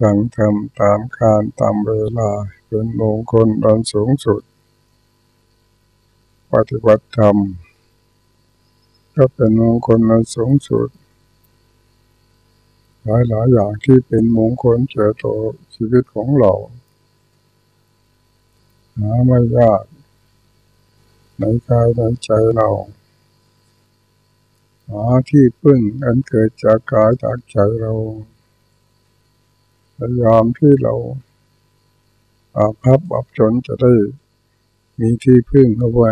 ฟังธรรมตามการตามเวลาเป็นมงคลอันสูงสุด ปฏิบัติธรรมก็เป็นมงคลอันสูงสุด หลายหลายอย่างที่เป็นมงคลเกิดต่อชีวิตของเราหาไม่ยากในกายในใจเราหาที่พึ่งอันเกิดจากกายจากใจเรา พยายามที่เราอาภัพอับจนจะได้มีที่พึ่งเอาไว้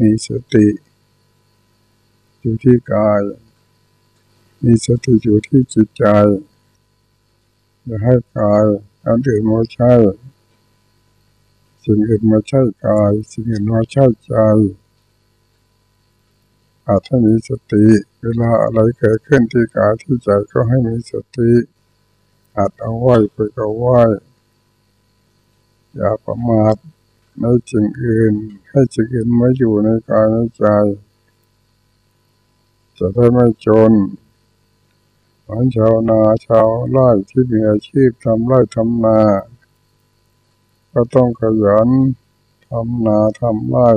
มีสติอยู่ที่กาย มีสติอยู่ที่จิตใจอย่าให้กายอันอื่นมาใช่สิ่งอื่นมาใช่กาย สิ่งอื่นมาใช่ใจ อาจให้มีสติ เวลาอะไรเกิดขึ้นที่กายที่ใจก็ให้มีสติ อาจเอาไว้ไปเอาไว้อย่าประมาทในสิ่งอื่น ให้สิ่งอื่นมาอยู่ในกายในใจ จะได้ไม่จนเหมือนชาวนาชาวไร่ที่มีอาชีพทำไร่ทำนา ก็ต้องขยันทำนาทำไร่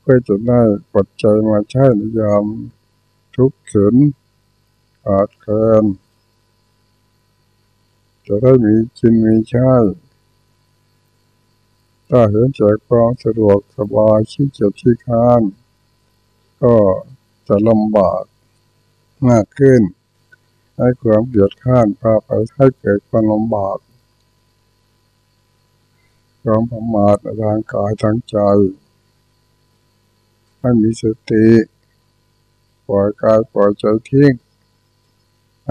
เพื่อจะได้ปัจจัยมาใช้ในยามทุกข์เขิน อาจเคินจะได้มีกินมีใช้ถ้าเห็นจากความสะดวกสบายชี้เกียจชี้ค้าน ก็จะลำบากมากขึ้น ให้ความเดือดข้านพาไปให้เกิดความลำบากความประมาททางกายทางใจ ให้มีสติ ปล่อยกายปล่อยใจทิ้ง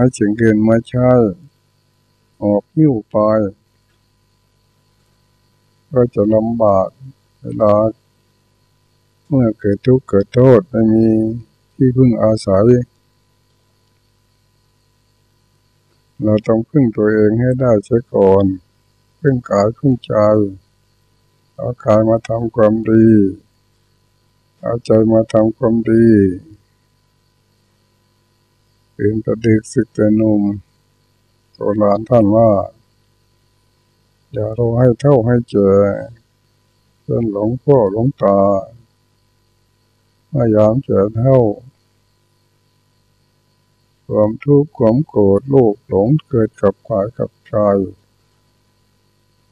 ให้สิ่งเกินมาใช้ออกหิ้วไป ก็จะลำบากเวลาเมื่อเกิดทุกข์เกิดโทษไม่มีที่พึ่งอาศัย เราต้องพึ่งตัวเองให้ได้เสียก่อน พึ่งกายพึ่งใจเอากายมาทำความดี เอาใจมาทำความดี เป็นตะเด็กสึกแต่นุ่มโบราณท่านว่า อย่ารอให้เท่าให้เจอจนหลงพ่อหลงตาพยายามเจอเท่า ความทุกข์ความโกรธโลภหลงเกิดกับกายกับใจ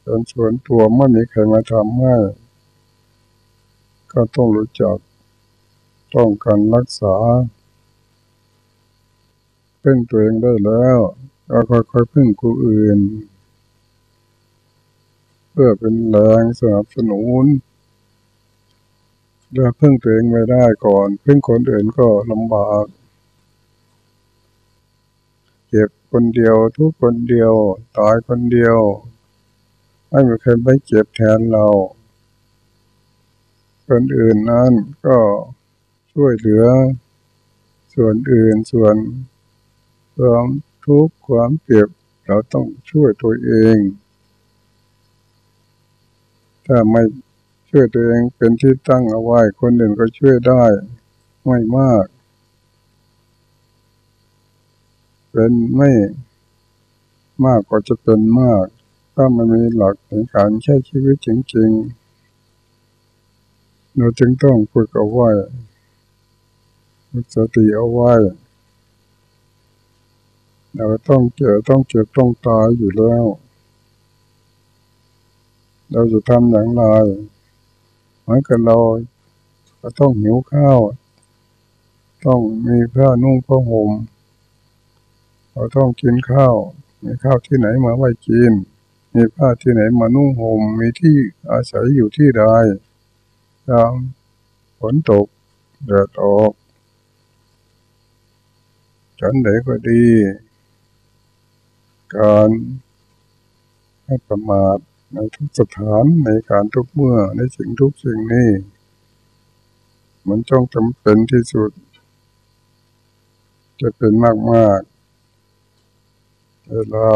จนส่วนตัวไม่มีใครมาทำให้ก็ต้องรู้จัก ต้องการรักษา พึ่งตัวเองได้แล้วก็ค่อยๆพึ่งผู้อื่น เพื่อเป็นแรงสนับสนุนเรือพึ่งตัวเองไม่ได้ก่อน พึ่งคนอื่นก็ลำบากเจ็บคนเดียวทุกคนเดียวตายคนเดียวไม่มีใครไม่เจ็บแทนเรา คนอื่นนั้นก็ช่วยเหลือ ส่วนอื่นส่วน ความทุกข์ความเจ็บเราต้องช่วยตัวเอง ถ้าไม่ช่วยตัวเองเป็นที่ตั้งเอาไว้ คนอื่นก็ช่วยได้ไม่มาก เป็นไม่มากก็จะเป็นมาก ถ้ามันมีหลักในการใช้ชีวิตจริง ๆ เราจึงต้องฝึกเอาไว้ฝึกสติเอาไว้ เราต้องเจอต้องเจ็บต้องตายอยู่แล้ว เราจะทำอย่างไรเหมือนกับเราก็ต้องหิวข้าว ต้องมีผ้านุ่งผ้าห่มเราต้องกินข้าว มีข้าวที่ไหนมาไว้กิน มีผ้าที่ไหนมานุ่งห่ม มีที่อาศัยอยู่ที่ใดยามฝนตกเดือดออกฉันไหนก็ดี การให้ประมาทในทุกสถานในการทุกเมื่อในสิ่งทุกสิ่งนี้ มันจ้องจำเป็นที่สุด จะเป็นมากมากเวลา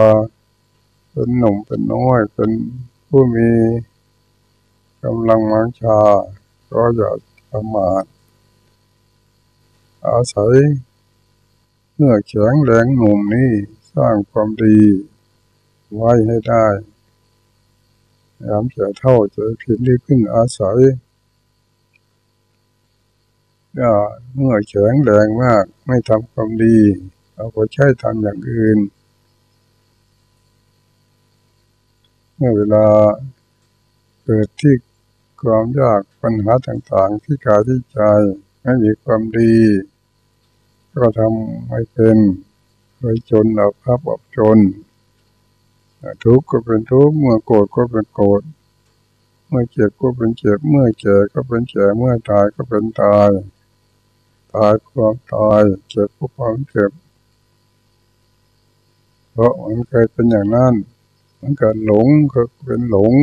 เป็นหนุ่มเป็นน้อยเป็นผู้มีกำลังมังชา ก็อย่าประมาทอาศัยเมื่อแข็งแรงหนุ่มนี้ สร้างความดีไว้ให้ได้ยามเสียเท่าจะผิดที่พึ่งอาศัยก็เมื่อแข็งแรงมากไม่ทำความดีเราก็ใช้ทำอย่างอื่น เมื่อเวลาเกิดที่ความยากปัญหาต่างๆ ที่กายที่ใจไม่มีความดี ก็ทำไม่เป็น เคยจนอับภาพอับจน ทุกข์ก็เป็นทุกข์เมื่อโกรธก็เป็นโกรธเมื่อเจ็บก็เป็นเจ็บเมื่อเจ็บก็เป็นเจ็บเมื่อตายก็เป็นตาย ตายความตายเจ็บก็ความเจ็บเพราะมันเคยเป็นอย่างนั้นมันเกิดหลงก็เป็นหลง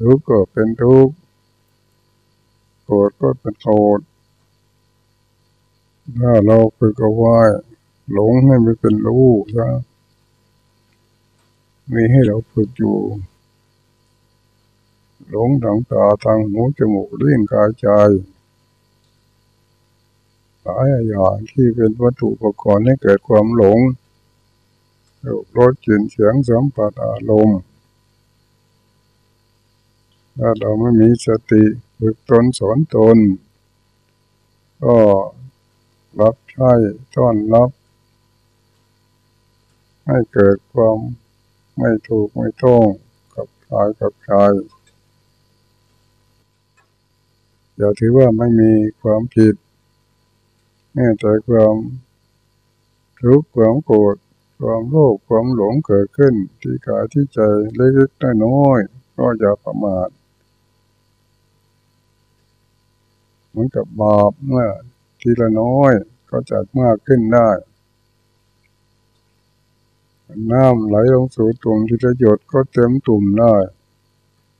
ทุกข์ก็เป็นทุกข์โกรธก็เป็นโกรธถ้าเราฝึกเอาไว้ หลงให้มันเป็นรู้ใช่มีให้เราฝึกอยู่ หลงทางตาทางหูจมูกลิ้นกายใจหลายอย่างที่เป็นวัตถุอุปกรณ์ให้เกิดความหลงรสกลิ่นเสียงสัมผัสอารมณ์ถ้าเราไม่มีสติฝึกตนสอนตน ก็รับใช้ต้อนรับ ให้เกิดความไม่ถูกไม่ต้องกับกายกับใจอย่าถือว่าไม่มีความผิดแม้แต่ความทุกข์ความโกรธความโลภความหลงเกิดขึ้น ที่กายที่ใจเล็กๆน้อยๆก็อย่าประมาทเหมือนกับบาปเมื่อทีละน้อยก็จะมากขึ้นได้ น้ำไหลลงสู่ตุ่มที่จะหยดก็เต็มตุ่มได้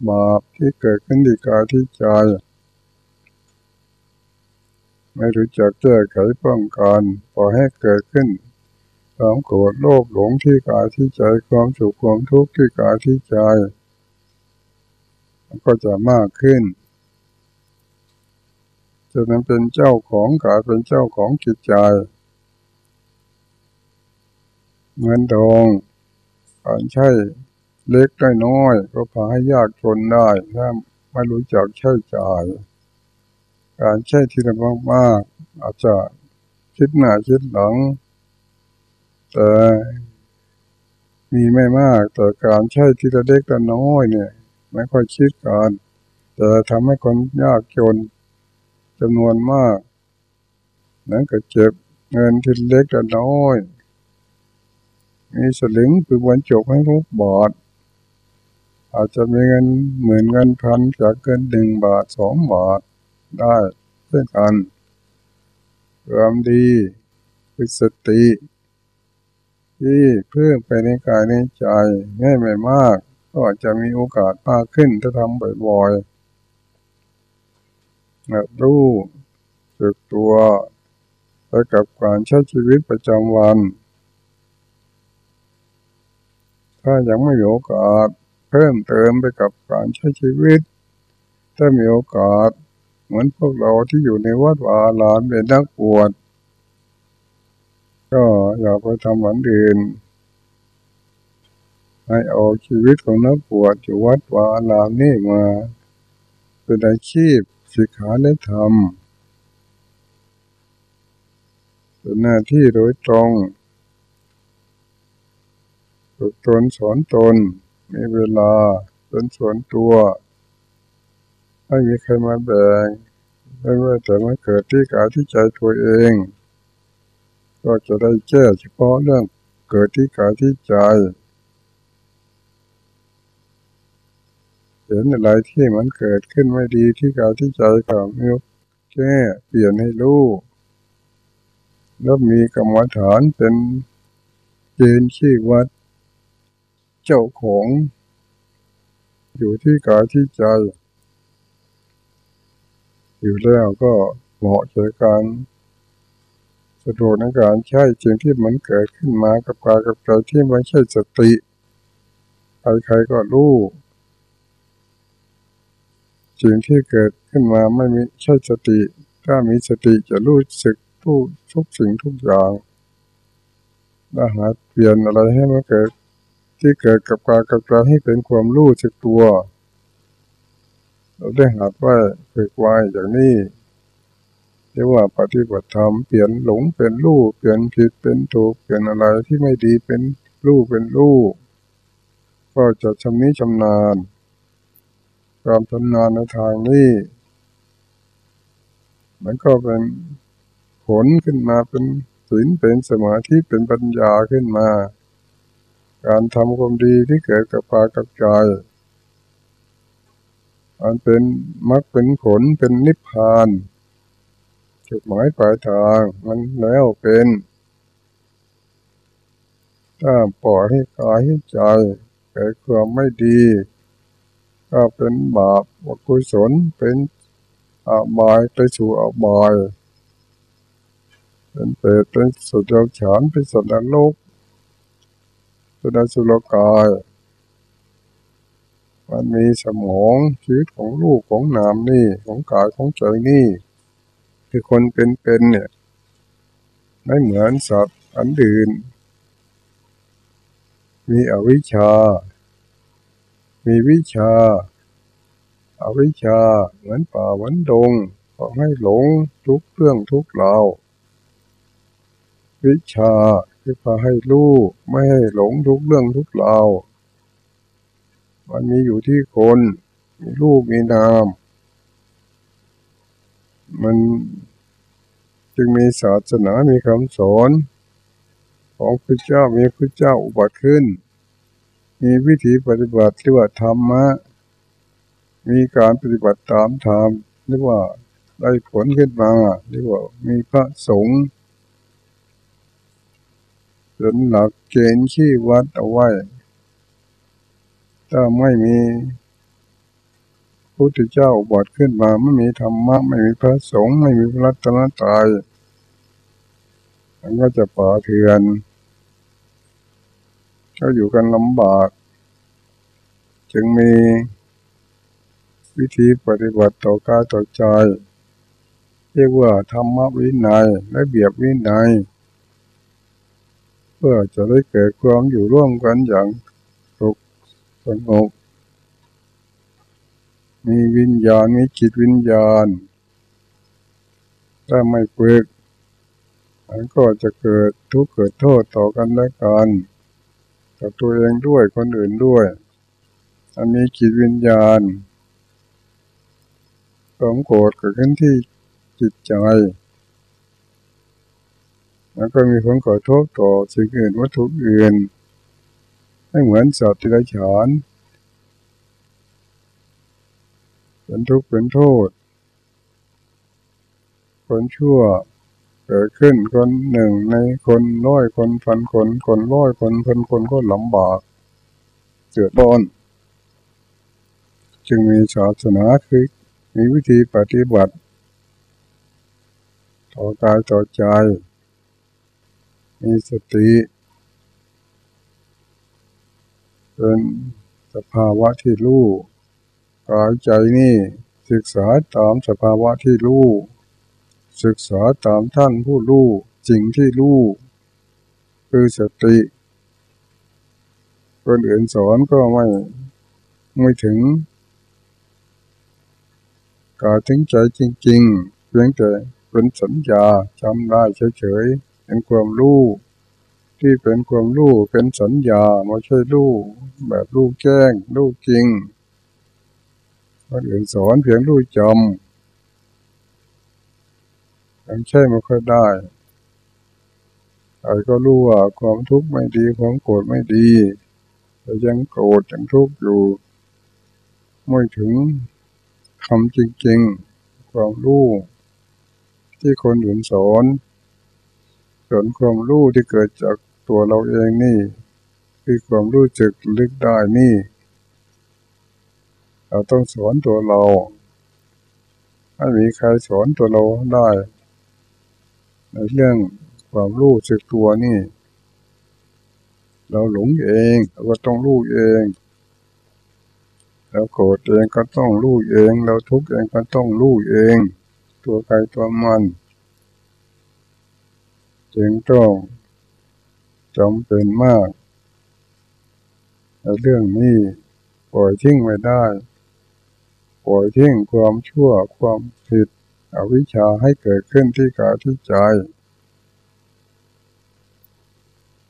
บาปที่เกิดขึ้นที่กายที่ใจ ไม่รู้จักแก้ไขป้องกันพอให้เกิดขึ้นความโกรธโลภหลงที่กายที่ใจความสุขความทุกข์ที่กายที่ใจก็จะมากขึ้นจะนั้นเป็นเจ้าของกายเป็นเจ้าของจิตใจ เงินทองการใช้เล็กได้น้อย ก็พาให้ยากจนได้ถ้าไม่รู้จักใช้จ่าย การใช้ทีละมากๆอาจจะคิดหน้าคิดหลัง แต่มีไม่มาก แต่การใช้ทีละเล็กแต่น้อยเนี่ย ไม่ค่อยคิดกันแต่ทำให้คนยากจนจำนวนมาก นั้นก็เจ็บเงินทีเล็กแต่น้อย มีสลึงคือวันจบให้รูปบอด อาจจะมีเงินหมื่นเงินพันจากเกินหนึ่งบาทสองบาทได้เช่นกันความดีคือสติ ที่เพิ่มไปในกายในใจง่ายไม่มาก ก็อาจจะมีโอกาสมากขึ้นถ้าทำบ่อยๆรู้สึกตัวไปกับการใช้ชีวิตประจำวัน ถ้ายังไม่มีโอกาสเพิ่มเติมไปกับการใช้ชีวิต ถ้ามีโอกาสเหมือนพวกเราที่อยู่ในวัดวาลานเป็นนักบวชก็อย่าไปทำหวันอื่นให้เอาชีวิตของนักบวชอยู่วัดวาลามนี่มา เป็นอาชีพสิกขาและธรรมเป็นหน้าที่โดยตรง ฝึกตนสอนตน มีเวลาเป็นส่วนตัวไม่มีใครมาแบ่งไม่ว่าแต่มาเกิดที่กายที่ใจตัวเอง ก็จะได้แก้เฉพาะเรื่องเกิดที่กายที่ใจเห็นอะไรที่มันเกิดขึ้นไม่ดีที่กายที่ใจก็มีแก้เปลี่ยนให้รู้แล้วมีกรรมฐานเป็นเกณฑ์ชี้วัด เจ้าของ อยู่ที่กายที่ใจ อยู่แล้วก็เหมาะแก่การสะดวกในการใช้สิ่งที่มันเกิดขึ้นมากับกายกับใจที่ไม่ใช่สติใครๆก็รู้สิ่งที่เกิดขึ้นมาไม่มีใช่สติ ถ้ามีสติจะรู้สึกทุกทุกสิ่งทุกอย่างเราหาเปลี่ยนอะไรให้มันเกิด ที่เกิดกับกายกับใจให้เป็นความรู้สึกตัว เราได้หัดว่าฝึกไว้อย่างนี้เรียกว่าปฏิบัติธรรมเปลี่ยนหลงเป็นรู้เปลี่ยนผิดเป็นถูกเปลี่ยนอะไรที่ไม่ดีเป็นรู้เป็นรู้ก็จะชำนิชำนาญความชำนาญในทางนี้มันก็เป็นผลขึ้นมาเป็นศีลเป็นสมาธิเป็นปัญญาขึ้นมา การทำความดีที่เกิดกับปากับใจมันเป็นมักเป็นผลเป็นนิพพานจุดหมายปลายทางมันแล้วเป็น ถ้าปล่อยให้กายให้ใจเกิดความไม่ดี ก็เป็นบาปอกุศลเป็นอาบายไปสู่อาบาย เป็นเปรตเป็นสุดยอดฉานเป็นสัตว์นรก เป็นอสุรกายมันมีสมองชีวิตของลูกของนามนี่ของกายของใจนี่คือคนเป็นๆเนี่ยไม่เหมือนสัตว์อันอื่น มีอวิชชา มีวิชาอาวิชชาเหมือนป่าเหมือนดงก็ให้หลงทุกเรื่องทุกราววิชา คือพาให้รู้ไม่ให้หลงทุกเรื่องทุกราวมันมีอยู่ที่คน มีรูปมีนาม มันจึงมีศาสนา มีคำสอนของพระเจ้า มีพระเจ้าอุบัติขึ้น มีวิธีปฏิบัติเรียกว่าธรรมะ มีการปฏิบัติตามธรรมเรียกว่าได้ผลขึ้นมาเรียกว่ามีพระสงฆ์ นหลักเกณฑ์ที่วัดเอาไว้ ถ้าไม่มีพุทธเจ้าบอดขึ้นมาไม่มีธรรมะไม่มีพระสงฆ์ไม่มีพระรัตนตรัยมันก็จะป่าเถือนก็อยู่กันลำบาก จึงมีวิธีปฏิบัติต่อกายต่อใจ เรียกว่าธรรมวินัยและเบียบวินัย พื่อจะได้เกิดความอยู่ร่วมกันอย่างสุขสงบ มีวิญญาณมีจิตวิญญาณ ถ้าไม่ฝึกมันก็จะเกิดทุกข์เกิดโทษต่อกันและกันกับตัวเองด้วยคนอื่นด้วยอันนี้จิตวิญญาณความโกรธเกิดขึ้นที่จิตใจ แล้วก็มีผลกระทบต่อสิ่งอื่นวัตถุอื่นไม่เหมือนสัตว์ที่ไรฉานเป็นทุกข์เป็นโทษ คนชั่วเกิดขึ้นคนหนึ่งในคนร้อยคนพันคนคนร้อยคนพันคนก็ลำบากเดือดร้อน จึงมีศาสนาคือมีวิธีปฏิบัติ ต่อกายต่อใจ มีสติเป็นสภาวะที่รู้กายใจนี่ศึกษาตามสภาวะที่รู้ศึกษาตามท่านผู้รู้สิ่งที่รู้คือสติคนอื่นสอนก็ไม่ไม่ถึงกายถึงใจจริง ๆ เพียงแต่เป็นสัญญาจำได้เฉยๆ เป็นความรู้ที่เป็นความรู้เป็นสัญญาไม่ใช่รู้แบบรู้แจ้งรู้จริงคนอื่นสอนเพียงรู้จำยังใช่ไม่ค่อยได้ใครก็รู้ว่าความทุกข์ไม่ดีความโกรธไม่ดีแต่ยังโกรธยังทุกข์อยู่ไม่ถึงคำจริงๆ ความรู้ที่คนอื่นสอน ส่วนความรู้ที่เกิดจากตัวเราเองนี่ คือความรู้จึกลึกได้นี่ เราต้องสอนตัวเราไม่มีใครสอนตัวเราได้ ในเรื่องความรู้จึกตัวนี่ เราหลงเองเราก็ต้องรู้เองเราโกรธเองก็ต้องรู้เอง เราทุกข์เองก็ต้องรู้เอง ตัวใครตัวมัน จึงต้องจำเป็นมากแต่เรื่องนี้ปล่อยทิ้งไม่ได้ ปล่อยทิ้งความชั่วความผิดอวิชชาให้เกิดขึ้นที่กายที่ใจ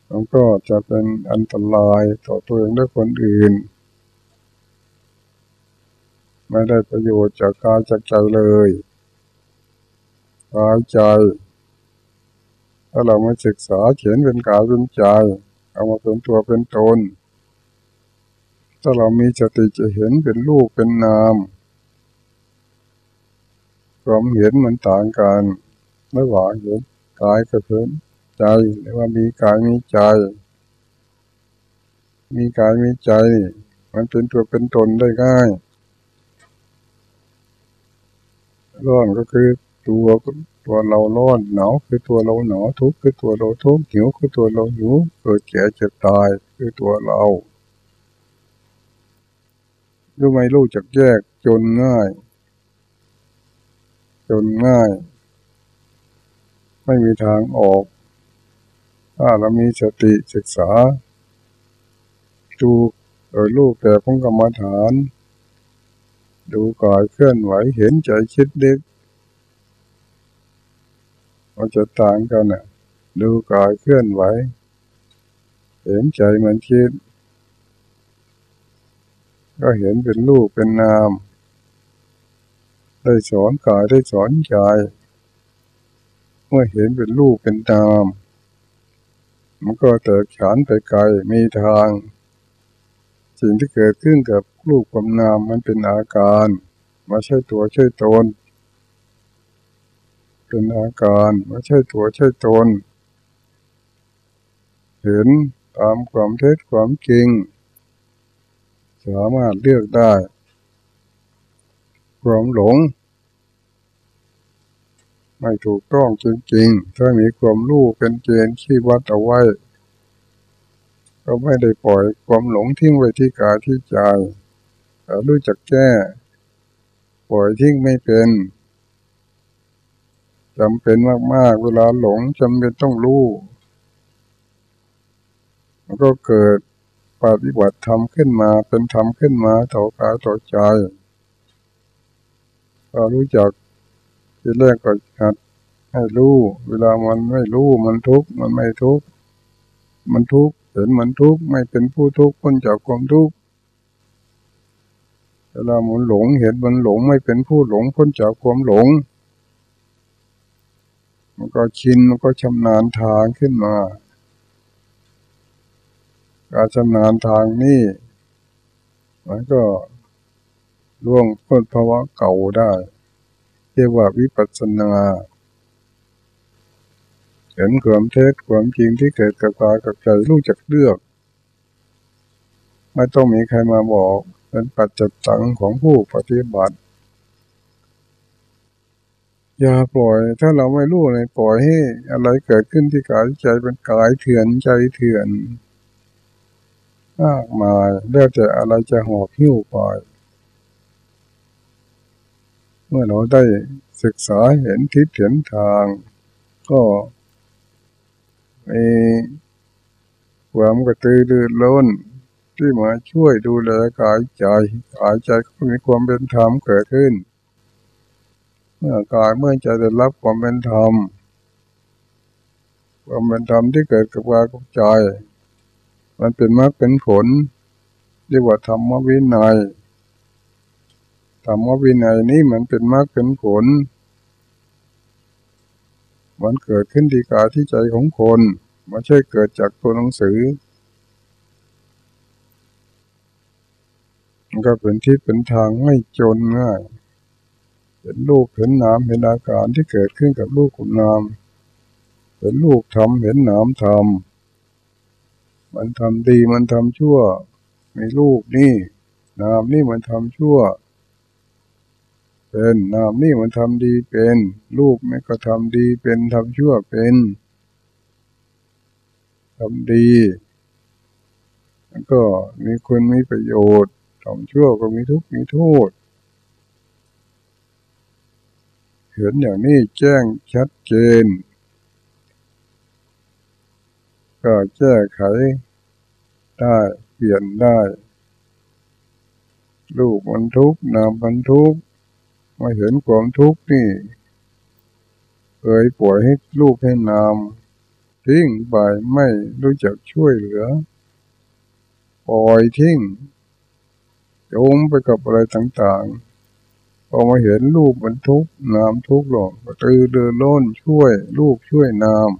มันก็จะเป็นอันตรายต่อตัวเองและคนอื่น ไม่ได้ประโยชน์จากกายจากใจเลยกายใจ ถ้าเราไม่ศึกษาเขียนเป็นกายเป็นใจเอามาเป็นตัวเป็นตน ถ้าเรามีสติจะเห็นเป็นรูปเป็นนามความเห็นมันต่างกันไม่หวาเห็นกายกับเห็นใจหรือว่ามีกายมีใจ มีกายมีใจ มันเป็นตัวเป็นตนได้ง่ายร้อนก็คือตัว ตัวเราร้อนหนาวคือตัวเราหนาวทุกข์คือตัวเราทุกข์หิวคือตัวเราหิวเกิดแก่เจ็บตายคือตัวเรารู้ไหมรู้จักแยกจนง่าย จนง่าย ไม่มีทางออก ถ้าเรามีสติศึกษาดูโดยรูปแบบของกรรมฐาน ดูกายเคลื่อนไหวเห็นใจคิดเด็ก มันจะต่างกันอะดูกายเคลื่อนไหว เห็นใจมันคิด ก็เห็นเป็นรูปเป็นนาม ได้สอนกายได้สอนใจเมื่อเห็นเป็นรูปเป็นนาม มันก็เติดฉานไปไกลมีทาง สิ่งที่เกิดขึ้นกับรูปกับนามมันเป็นอาการไม่ใช่ตัวใช่ตน เป็นอาการไม่ใช่ตัวใช่ตน เห็นตามความเท็จความจริง สามารถเลือกได้ ความหลง ไม่ถูกต้องจริงๆ ถ้ามีความรู้เป็นเกณฑ์ที่วัดเอาไว้ ก็ไม่ได้ปล่อยความหลงทิ้งไว้ที่กายที่ใจแต่รู้จักแก้ ปล่อยทิ้งไม่เป็น จำเป็นมาก ๆ เวลาหลงจำเป็นต้องรู้มันก็เกิดปฏิบัติธรรมขึ้นมาเป็นธรรมขึ้นมาต่อกายต่อใจเรารู้จักทีแรกก็หัดให้รู้ เวลามันไม่รู้มันทุกข์มันไม่ทุกข์มันทุกข์เห็นมันทุกข์ไม่เป็นผู้ทุกข์พ้นจากความทุกข์เวลามันหลงเห็นมันหลงไม่เป็นผู้หลงพ้นจากความหลง มันก็ชินมันก็ชำนาญทางขึ้นมา การชำนาญทางนี้มันก็ล่วงพ้นภาวะเก่าได้ เรียกว่าวิปัสสนาเห็นความเท็จความจริงที่เกิดกับกายกับใจรู้จักเลือก ไม่ต้องมีใครมาบอก เป็นปัจจิตังของผู้ปฏิบัติ อย่าปล่อย ถ้าเราไม่รู้เลยปล่อยให้อะไรเกิดขึ้นที่กายใจเป็นกายเถื่อนใจเถื่อนมากมายแล้วแต่อะไรจะหอบหิ้วไปมื่อเราได้ศึกษาเห็นทิศเห็นทาง ก็มีความกระตือรือร้นที่มาช่วยดูแลกายใจกายใจก็มีความเป็นธรรมเกิดขึ้น เมื่อกายเมื่อใจได้รับความเป็นธรรมความเป็นธรรมที่เกิดกับกายกับใจ มันเป็นมรรคเป็นผลเรียกว่าธรรมวินัยธรรมวินัยนี้มันเป็นมรรคเป็นผล มันเกิดขึ้นที่กายที่ใจของคนไม่ใช่เกิดจากตัวหนังสือมันก็เป็นที่เป็นทางไม่จนง่าย เห็นลูกเห็นน้ำเห็นอาการที่เกิดขึ้นกับลูกกับน้ำเห็นลูกทำเห็นน้ำทำมันทำดีมันทำชั่วมีลูกนี่น้ำนี่มันทำชั่ว เป็นนามนี่มันทำดีเป็นรูปไม่ก็ทำดีเป็นทำชั่วเป็นทำดีแล้วก็มีคนมีประโยชน์ทำชั่วก็มีทุกข์มีโทษ เห็นอย่างนี้แจ้งชัดเจน ก็แก้ไขได้เปลี่ยนได้ ลูกมันทุกข์นามมันทุกข์มาเห็นความทุกข์นี่เคยปล่อยให้ลูกให้นามทิ้งไปไม่รู้จักช่วยเหลือ ปล่อยทิ้งโยมไปกับอะไรต่างๆ พอมาเห็นลูกมันทุกข์นามทุกข์หรอกตือเดินล้นช่วยลูกช่วยนาม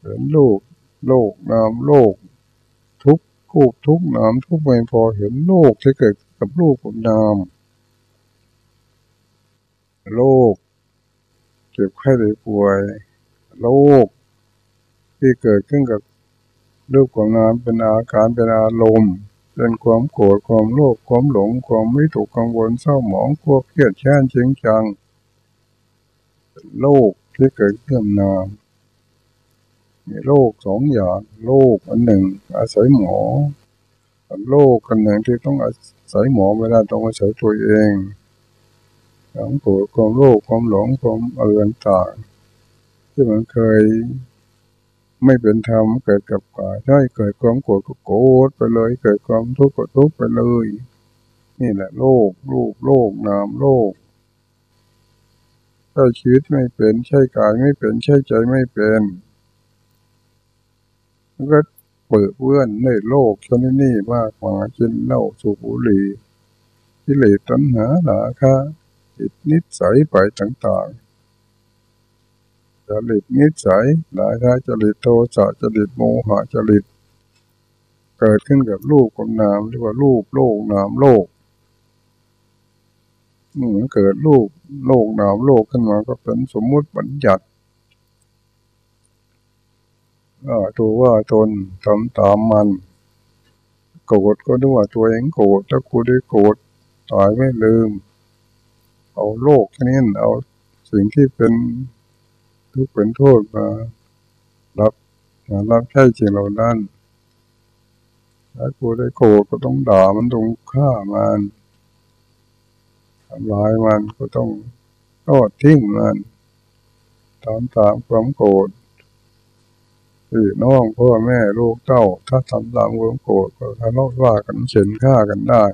เห็นลูกโลกนามโลก ทุกกูทุกนามทุกไม่พอเห็นโลกที่เกิดกับลูกกับนามโลกเจ็บไข้ได้ป่วยโลกที่เกิดขึ้นกับรูปของนามเป็นอาการเป็นอารมณ์ เป็นความโกรธความโลภความหลงความไม่ถูกกังวลเศร้าหมองควบเครียดแค้นเชิงจังโลกที่เกิดขึ้นนามมีโลกสองอย่างโลกอันหนึ่ง อาศัยหมอ โลกอันหนึ่งที่ต้องอาศัยหมอไม่ได้ต้องอาศัยตัวเองความโกรธความโลภความหลงความอะไรต่างที่มันเคย ไม่เป็นธรรมเกิดกับกายได้เกิดความโกรธก็โกรธไปเลย เกิดความทุกข์ก็ทุกข์ไปเลย นี่แหละโลกรูปโลกนามโลกใช้ชีวิตไม่เป็นใช้กายไม่เป็นใช้ใจไม่เป็นก็เปิดเพื่อนในโลกชนิดนี้มากมากินเหล้าสูบบุหรี่กิเลสตัณหาหลาคะจิตนิสัยไปต่างๆ ริตนิสัยหลายท่าจริตโทสะจริตโมหะจริต เกิดขึ้นกับลูกกับนามเรียกว่าลูกโลกนามโลกเมื่อเกิดลูกโลกนามโลกขึ้นมาก็เป็นสมมุติบัญญัติตัวว่าตนทำตามมัน โกรธก็นึกว่าตัวเองโกรธถ้ากูได้โกรธตายไม่ลืม เอาโลกนี้เอาสิ่งที่เป็น ทุกข์เป็นโทษมารับมารับใช้จริงเรานั้นถ้ากูได้โกรธก็ต้องด่ามันต้องฆ่ามันทำลายมันก็ต้องทอดทิ้งมันตามตามความโกรธพี่น้องพ่อแม่ลูกเต้า ถ้าทำตามความโกรธก็ทะเลาะว่ากันเฉนฆ่ากันได้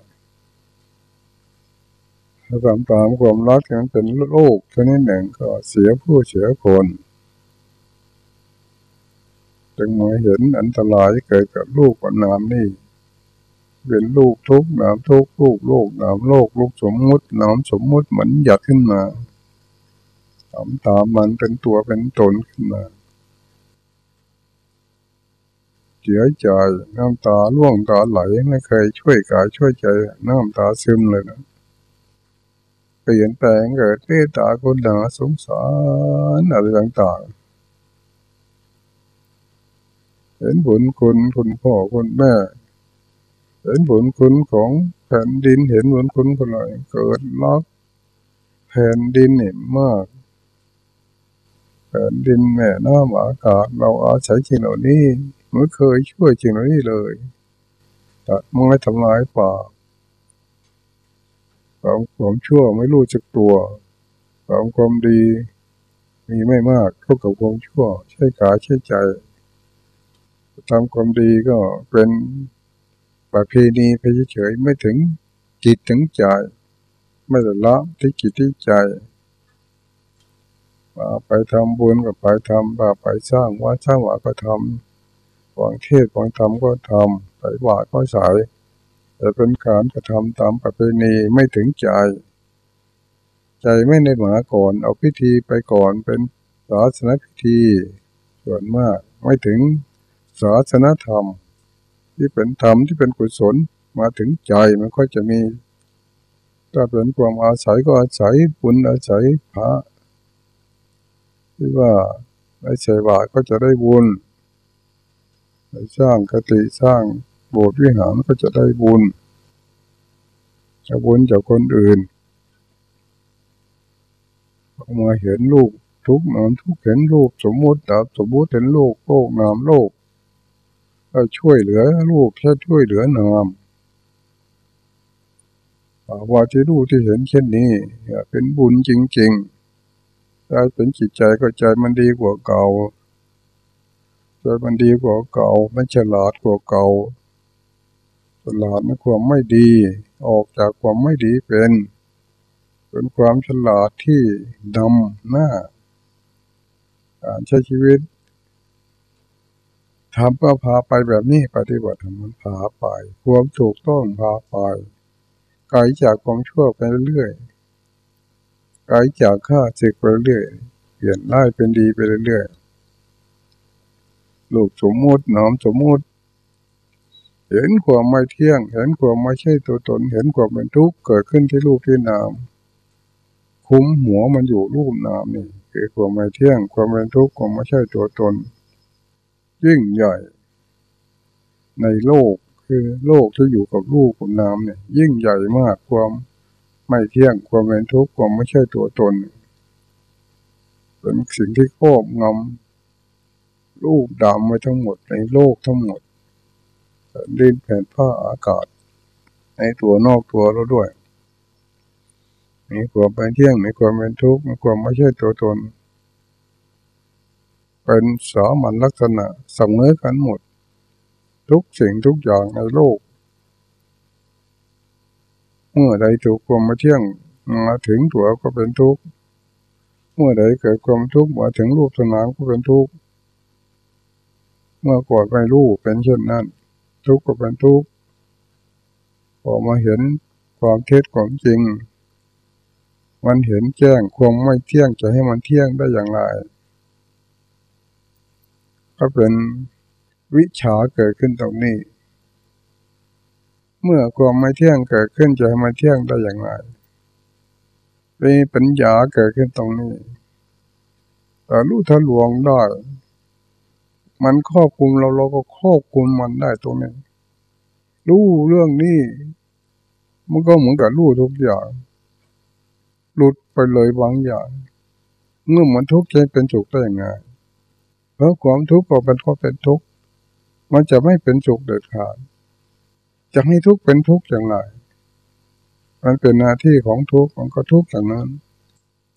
ถ้าทำตามความรักมันเป็นโลกชนิดหนึ่งก็เสียผู้เสียคนจึงมาเห็นอันตรายเกิดกับลูกกับนามนี่ เป็นลูกทุกนามทุกลูกโลกนามโลกลูกสมมุตินามสมมุติเหมือนหยัดขึ้นมาทำตามมันเป็นตัวเป็นตนขึ้นมาเสียใจน้ำตาล่วงตาไหลไม่เคยช่วยกายช่วยใจน้ำตาซึมเลยนะ ปลี่ยนแปลงเกิดเมตตาคนหนาสงสารอะไรต่างๆ เห็นผลคุณคุณพ่อคุณแม่ เห็นผลคุณของแผ่นดินเห็นผลคุณคนอะไรเกิดรักแผ่นดินเนี่ยมากแผ่นดินแม่น้ำอากาศเราอาศัยสิ่งเหล่านี้ไม่เคยช่วยสิ่งเหล่านี้เลยตัดไม้ทำลายป่า ความความชั่วไม่รู้จักตัวความความดีมีไม่มากเท่ากับความชั่ว ใช้กายใช้ใจทำความดีก็เป็นประเพณีไปเฉยๆไม่ถึงจิตถึงใจ ไม่ได้ละที่จิตที่ใจมาไปทำบุญก็ไปทำไปสร้างวัดสร้างวัดก็ทำวางเทศวางธรรมก็ทำไปวาดก็สาย แต่เป็นการกระทำตามประเพณีไม่ถึงใจ ใจไม่ได้หมาก่อนเอาพิธีไปก่อนเป็นศาสนพิธี ส่วนมากไม่ถึงศาสนธรรม ที่เป็นธรรมที่เป็นกุศลมาถึงใจมันก็จะมีถ้าเป็นความอาศัยก็อาศัยบุญอาศัยพระที่ว่าได้ใส่บาตรก็จะได้บุญสร้างกติสร้าง โบสถ์วิหารก็จะได้บุญจะบุญจากคนอื่นมาเห็นลูกทุกนามทุกเห็นลูกสมมติดับสมมติเห็นลูกโลกนามโลกก็ช่วยเหลือลูกแค่ช่วยเหลือนามว่าที่ลูกที่เห็นเช่นนี้เป็นบุญจริงๆถ้าเป็นจิตใจก็ใจมันดีกว่าเก่าใจมันดีกว่าเก่า มันฉลาดกว่าเก่า ลาดในความไม่ดี ออกจากความไม่ดีเป็นเป็นความฉลาดที่นำหน้า การใช้ชีวิตทำก็พาไปแบบนี้ปฏิบัติมันพาไป ความถูกต้องพาไปไกลจากความชั่วไปเรื่อยไกลจากข้าศึกไปเรื่อยเปลี่ยนได้เป็นดีไปเรื่อยลูกสมมุติน้อมสมมุติ เห็นความไม่เที่ยง เห็นความไม่ใช่ตัวตน เห็นความเป็นทุกข์เกิดขึ้นที่รูปที่นาม คุ้มหัวมันอยู่รูปนามนี่คือความไม่เที่ยง ความเป็นทุกข์ความไม่ใช่ตัวตน ยิ่งใหญ่ ในโลกคือโลกที่อยู่กับรูปกับนามเนี่ยยิ่งใหญ่มากความไม่เที่ยงความเป็นทุกข์ความไม่ใช่ตัวตน เป็นสิ่งที่ครอบงำรูปดำไว้ทั้งหมดในโลกทั้งหมด ดินแผ่นผ้าอากาศ ในตัวนอกตัวเราด้วย มีความเป็นเที่ยงมีความเป็นทุกข์มีความไม่ใช่ตัวตน เป็นสามัญลักษณะเสมอกันหมด ทุกสิ่งทุกอย่างในโลก เมื่อใดถูกความไม่เที่ยงมาถึงตัวก็เป็นทุกข์เมื่อใดเกิดความทุกข์มาถึงรูปสนามก็เป็นทุกข์เมื่อก่อนไม่รู้เป็นเช่นนั้น ทุกข์ก็เป็นทุกข์พอมาเห็นความเท็จของจริง มันเห็นแจ้งความไม่เที่ยงจะให้มันเที่ยงได้อย่างไร ก็เป็นวิชาเกิดขึ้นตรงนี้ เมื่อความไม่เที่ยงเกิดขึ้นจะให้มันเที่ยงได้อย่างไรมีปัญญาเกิดขึ้นตรงนี้แต่รู้ทะลวงได้ มันครอบคุมเราเราก็ครอบคุมมันได้ตรงนี้รู้เรื่องนี้มันก็เหมือนกับรู้ทุกอย่างหลุดไปเลยบางอย่างเมื่อมันทุกข์ใจเป็นสุขได้ยังไงเพราะความทุกข์ก็เป็นก็เป็นทุกข์มันจะไม่เป็นสุขเด็ดขาดจะให้ทุกข์เป็นทุกข์อย่างไรมันเป็นหน้าที่ของทุกข์มันก็ทุกข์อย่างนั้น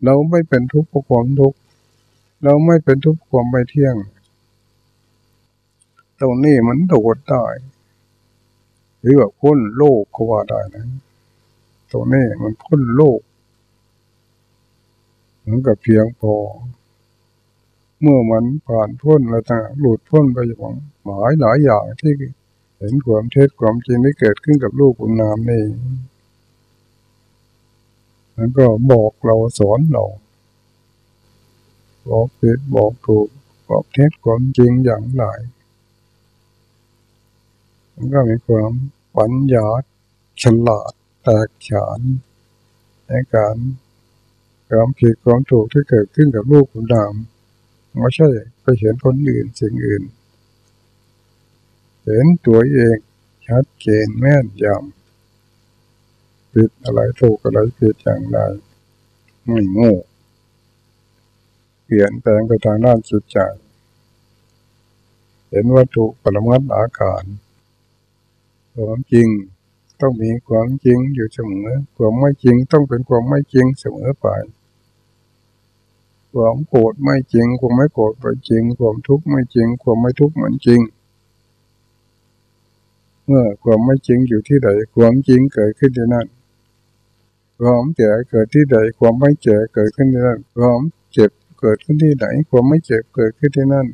เราไม่เป็นทุกข์เพราะความทุกข์เราไม่เป็นทุกข์ความไม่เที่ยง ตรงนี้มันโดดได้ หรือว่าพ้นโลกก็ว่าได้นะตรงนี้มันพ้นโลกมันก็เพียงพอ เมื่อมันผ่านพ้นแล้วต่างหลุดพ้นไปอย่างหมายหลายอย่างที่เห็นความเท็จความจริงที่เกิดขึ้นกับลูกคุณนามนี่มันก็บอกเราสอนเราบอกผิดบอกถูกบอกเท็จความจริงอย่างไร มันก็มีความปัญญาฉลาดแตกฉานในการความผิดความถูกที่เกิดขึ้นกับลูกคุณดามไม่ใช่ไปเห็นคนอื่นสิ่งอื่น เห็นตัวเองชัดเจนแม่นยำผิดอะไรถูกอะไรผิดอย่างไรไม่โง่เปลี่ยนแปลงไปทางด้านจิตใจ เห็นวัตถุปรมัตอาการ ความจริงต้องมีความจริงอยู่เสมอ ความไม่จริงต้องเป็นความไม่จริงเสมอไป ความโกรธไม่จริง ความไม่โกรธไปจริง ความทุกข์ไม่จริง ความไม่ทุกข์เหมือนจริง เมื่อความไม่จริงอยู่ที่ใด ความจริงเกิดขึ้นที่นั่นความแก่เกิดที่ใด ความไม่แก่เกิดขึ้นที่นั่น ความเจ็บเกิดขึ้นที่ไหน ความไม่เจ็บเกิดขึ้นที่นั่น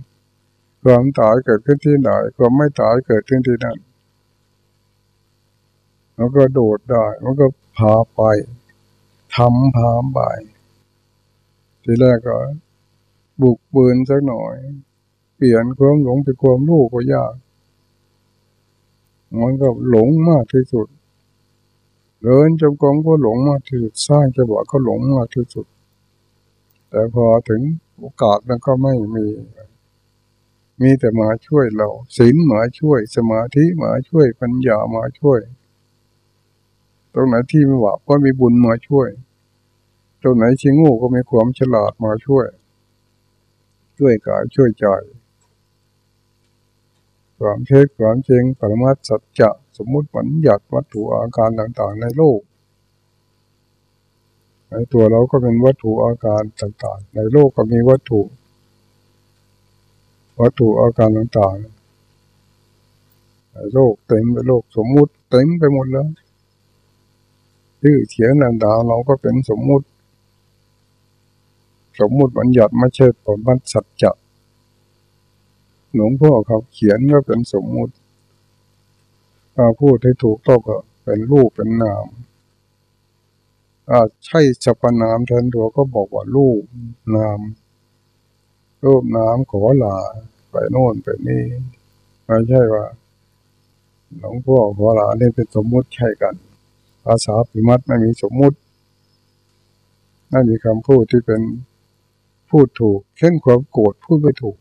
ความตายเกิดขึ้นที่ไหน ความไม่ตายเกิดขึ้นที่นั่น มันก็โดดได้ มันก็พาไปทำพาไปทีแรกก็บุกเบืนสักหน่อย เปลี่ยนความหลงเป็นความรู้ก็ยาก มันก็หลงมากที่สุดเดินจงกรมก็หลงมากที่สุดสร้างจะบอกก็หลงมากที่สุด แต่พอถึงโอกาสมันก็ไม่มี มีแต่มาช่วยเราศีลมาช่วย สมาธิมาช่วยปัญญามาช่วย ตรงไหนที่ไม่หวาก็มีบุญมาช่วย ตรงไหนชิงูก็มีความฉลาดมาช่วย ช่วยกายช่วยใจความเท็จความจริงปรมัตสัจจะสมมุติปัญญัติวัตถุอาการต่างๆ ในโลกในตัวเราก็เป็นวัตถุอาการต่างๆ ในโลกก็มีวัตถุ วัตถุอาการต่างๆ ในโลกเต็มไปโลกสมมุติเต็มไปหมดแล้ว ชื่อเขียนต่างๆเราก็เป็นสมมุติ สมมุติบัญญัติไม่ใช่ผลมันสัจจะหลวงพ่อเขาเขียนก็เป็นสมมุติถ้าพูดให้ถูกต้องก็เป็นรูปเป็นนามอาใช่สัพนามแทนตัวก็บอกว่ารูปนาม รูปน้ำขอลาไปโน่นไปนี่ไม่ใช่ว่าหลวงพ่อขอลาเนี่เป็นสมมุติใช่กัน ภาษาปิมัตไม่มีสมมุติไม่มีคำพูดที่เป็นพูดถูก เช่นความโกรธพูดไม่ถูก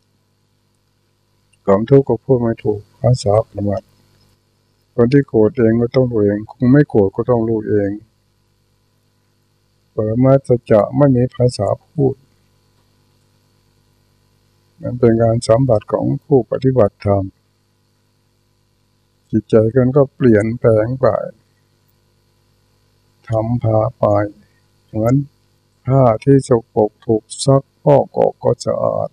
ความทุกข์ก็พูดไม่ถูกภาษาปิมัตคนที่โกรธเองก็ต้องรู้เองคงไม่โกรธก็ต้องรู้เองปรมาจะไม่มีภาษาพูดมันเป็นการสัมผัสของผู้ปฏิบัติธรรมจิตใจกันก็เปลี่ยนแปลงไป ทำพาไปเหมือนผ้าที่สกปรกถูกซักพ่อกอกก็สะอาด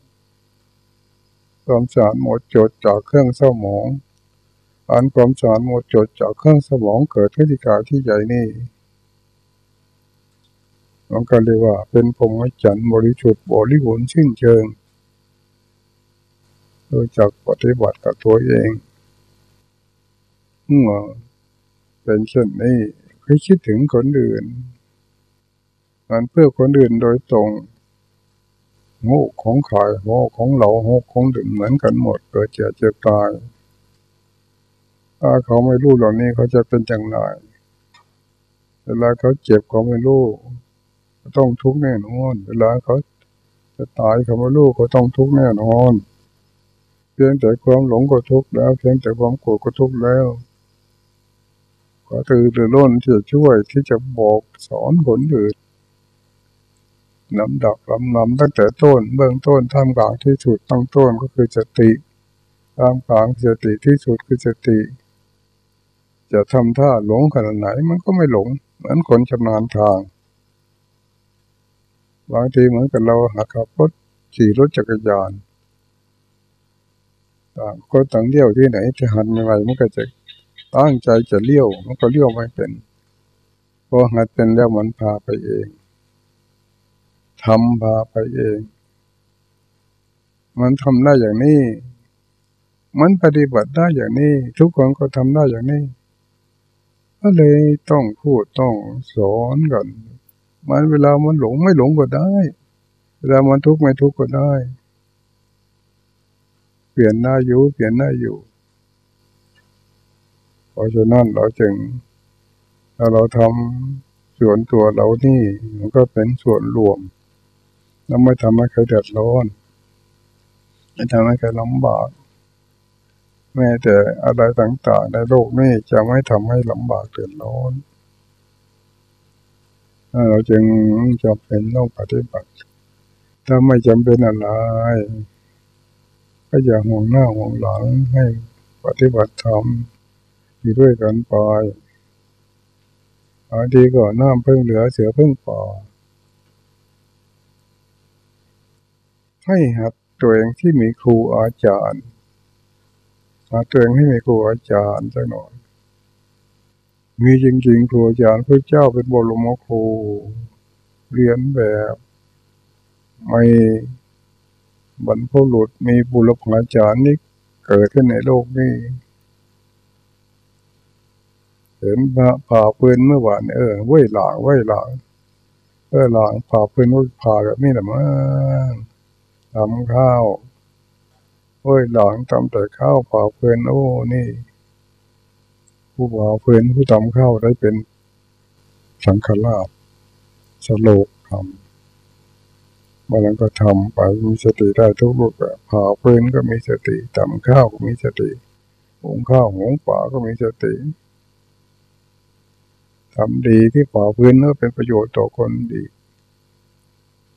ความสะอาดหมดจดจากเครื่องสมองอันความสะอาดหมดจดจากเครื่องสมองเกิดที่กายที่ใหญ่นี่มันก็เรียกว่าเป็นพรหมจรรย์บริสุทธิ์บริบูรณ์สิ้นเชิงรู้จักปฏิบัติกับตัวเองเมื่อเป็นเช่นนี้ ให้คิดถึงคนอื่นมันเพื่อคนอื่นโดยตรงโง่ของขายโง่ของเราโง่ของดื่นเหมือนกันหมดเกิดเจ็บเจ็บตาย ถ้าเขาไม่รู้เหล่านี้เขาจะเป็นจังไรเวลาเขาเจ็บเขาไม่รู้ต้องทุกข์แน่นอนเวลาเขาจะตายเขาไม่รู้เขาต้องทุกข์แน่นอน เพียงแต่ความหลงก็ทุกข์แล้ว เพียงแต่ความโกรธก็ทุกข์แล้ว ก็ตือหรือล้นที่จะช่วยที่จะบอกสอนคนอื่นลำดับลำนำตั้งแต่ต้นเบื้องต้นท่ามกลางที่สุดตั้งต้นก็คือสติท่ามกลางสติที่สุดคือสติ จะทำท่าหลงขนาดไหนมันก็ไม่หลง เหมือนคนชำนาญทางบางทีเหมือนกับเราหักขับรถขี่รถจักรยานต่างก็ต่างเลี้ยวที่ไหนจะหันอะไรมันก็จะ ตั้งใจจะเลี้ยวมันก็เลี้ยวไม่เป็นพอหัดเป็นแล้วมันพาไปเองทำพาไปเอง มันทำได้อย่างนี้ มันปฏิบัติได้อย่างนี้ ทุกคนก็ทำได้อย่างนี้ก็เลยต้องพูดต้องสอนกันมันเวลามันหลงไม่หลงก็ได้ เวลามันทุกข์ไม่ทุกข์ก็ได้ เปลี่ยนหน้าอยู่ เปลี่ยนหน้าอยู่ เพราะฉะนั้นเราจึงถ้าเราทำส่วนตัวเรานี่มันก็เป็นส่วนรวมเราไม่ทำให้ใครเดือดร้อนไม่ทำให้ใครลำบาก แม้แต่อะไรต่างๆในโลกนี้จะไม่ทำให้ลำบากเดือดร้อนเราจึงจำเป็นต้องปฏิบัติ ถ้าไม่จำเป็นอะไร ก็อย่าห่วงหน้าห่วงหลังให้ปฏิบัติธรรม อยู่ด้วยกันไปอาดีก่อนน้ำพึ่งเหลือเสือพึ่งป่าให้หัดตัวเองที่มีครูอาจารย์หาตัวเองให้มีครูอาจารย์สักหน่อย มีจริงๆครูอาจารย์พระเจ้าเป็นบรมครู เรียนแบบไม่บรรพบุรุษมีบุรุษอาจารย์นี่เกิดขึ้นในโลกนี้ เห็นพระผ่าปืนเมื่อวานเออเว้ยหลางเว้ยหลางเออหลางผ่าปืนว่าผ่าแบบนี้แหละมั้งทำข้าวเว้ยหลางทำแต่ข้าวผ่าปืนโอ้นี่ ผู้ผ่าปืนผู้ทำข้าวได้เป็นสังฆราชสโลกทำมันก็ทำไปมีสติได้ทุกรูปแบบผ่าพื้นก็มีสติทำข้าวก็มีสติหุงข้าวหุงป่าก็มีสติ ทำดีที่ผ่าพื้นก็เป็นประโยชน์ต่อคนดี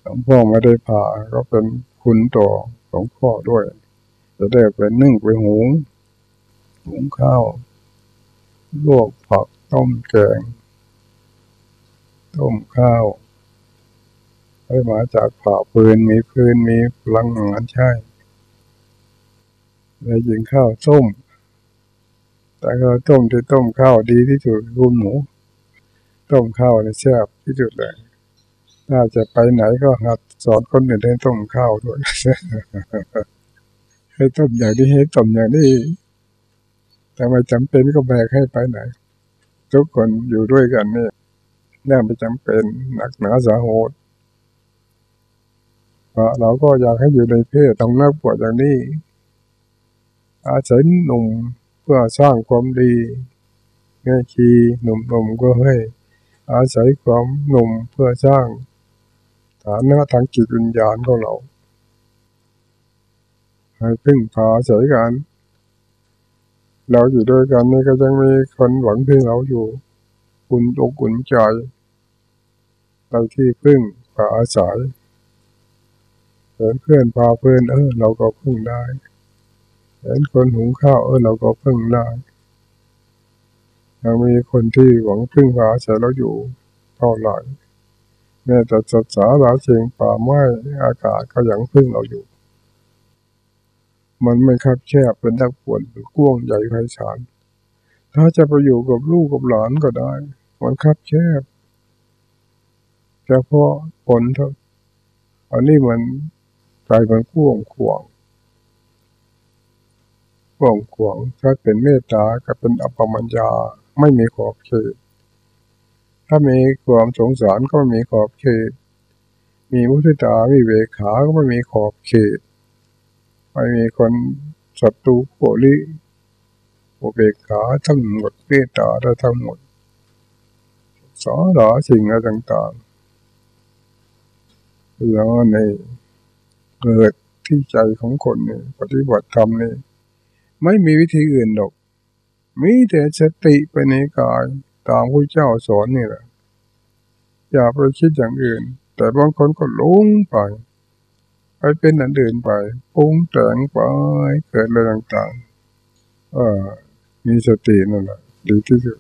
หลวงพ่อไม่ได้ผ่าก็เป็นคุณต่อหลวงพ่อด้วย จะได้เป็นนึ่งไปหุงหุงข้าวลวกผักต้มแกง ต้มข้าวให้มาจากผ่าปืนมีพื้นมีพลังงานใช่ได้ยินข้าวต้ม แต่ข้าวต้มที่ต้มข้าวดีที่สุดคุณหมู ต้มข้าวเนี่ยแซ่บที่สุดเลยถ้าจะไปไหนก็หัดสอนคนอื่นให้ต้มข้าวด้วยให้ต้มอย่างนี้ให้ต้มอย่างนี้แต่ไม่จำเป็นก็แบกให้ไปไหน ทุกคนอยู่ด้วยกันนี่น่าไม่จำเป็นหนักหนาสาหัสเพราะเราก็อยากให้อยู่ในเพศต้องนักบวชอย่างนี้ อาศัยหนุ่มเพื่อสร้างความดีแม่ชีหนุ่มๆก็ให้ อาศัยความหนุ่มเพื่อสร้างฐานะทางจิตวิญญาณของเรา ให้พึ่งพาอาศัยกัน เราอยู่ด้วยกันนี่ก็ยังมีคนหวังพึ่งเราอยู่อุ่นอกอุ่นใจเราที่พึ่งพาอาศัยเห็นเพื่อนพาเพื่อนเออเราก็พึ่งได้เห็นคนหุงข้าวเออเราก็พึ่งได้ ยังมีคนที่หวังพึ่งพาอาศัยเราอยู่เท่าไหร่แม้แต่จัดสาราเชียงป่าไม้อากาศก็ยังพึ่งเราอยู่ มันไม่คับแคบเป็นนักปวดกว้างใหญ่ไพศาลถ้าจะไปอยู่กับลูกกับหลานก็ได้ มันคับแคบเฉพาะผลเท่าอันนี้มันใจมันกว้างขวางกว้างขวางถ้าเป็นเมตตาก็เป็นอัปปมัญญา ไม่มีขอบเขต ถ้ามีความสงสารก็ไม่มีขอบเขต มีมุทิตามีเวขาก็ไม่มีขอบเขต ไม่มีคนศัตรูโผลิโอเบกขาทั้งหมดเมตตาได้ทั้งหมดสอหลาสิ่งอะไรต่างๆแล้วในเกิดที่ใจของคนนี่ปฏิบัติธรรมนี่ไม่มีวิธีอื่นหรอก มีแต่สติไปในกายตามผู้เจ้าสอนนี่แหละ อย่าไปคิดอย่างอื่น แต่บางคนก็ลงไป ไปเป็นอันอื่นไปปุ้งแต่งไปเกิดอะไรต่างๆเออมีสตินั่นแหละดีที่สุด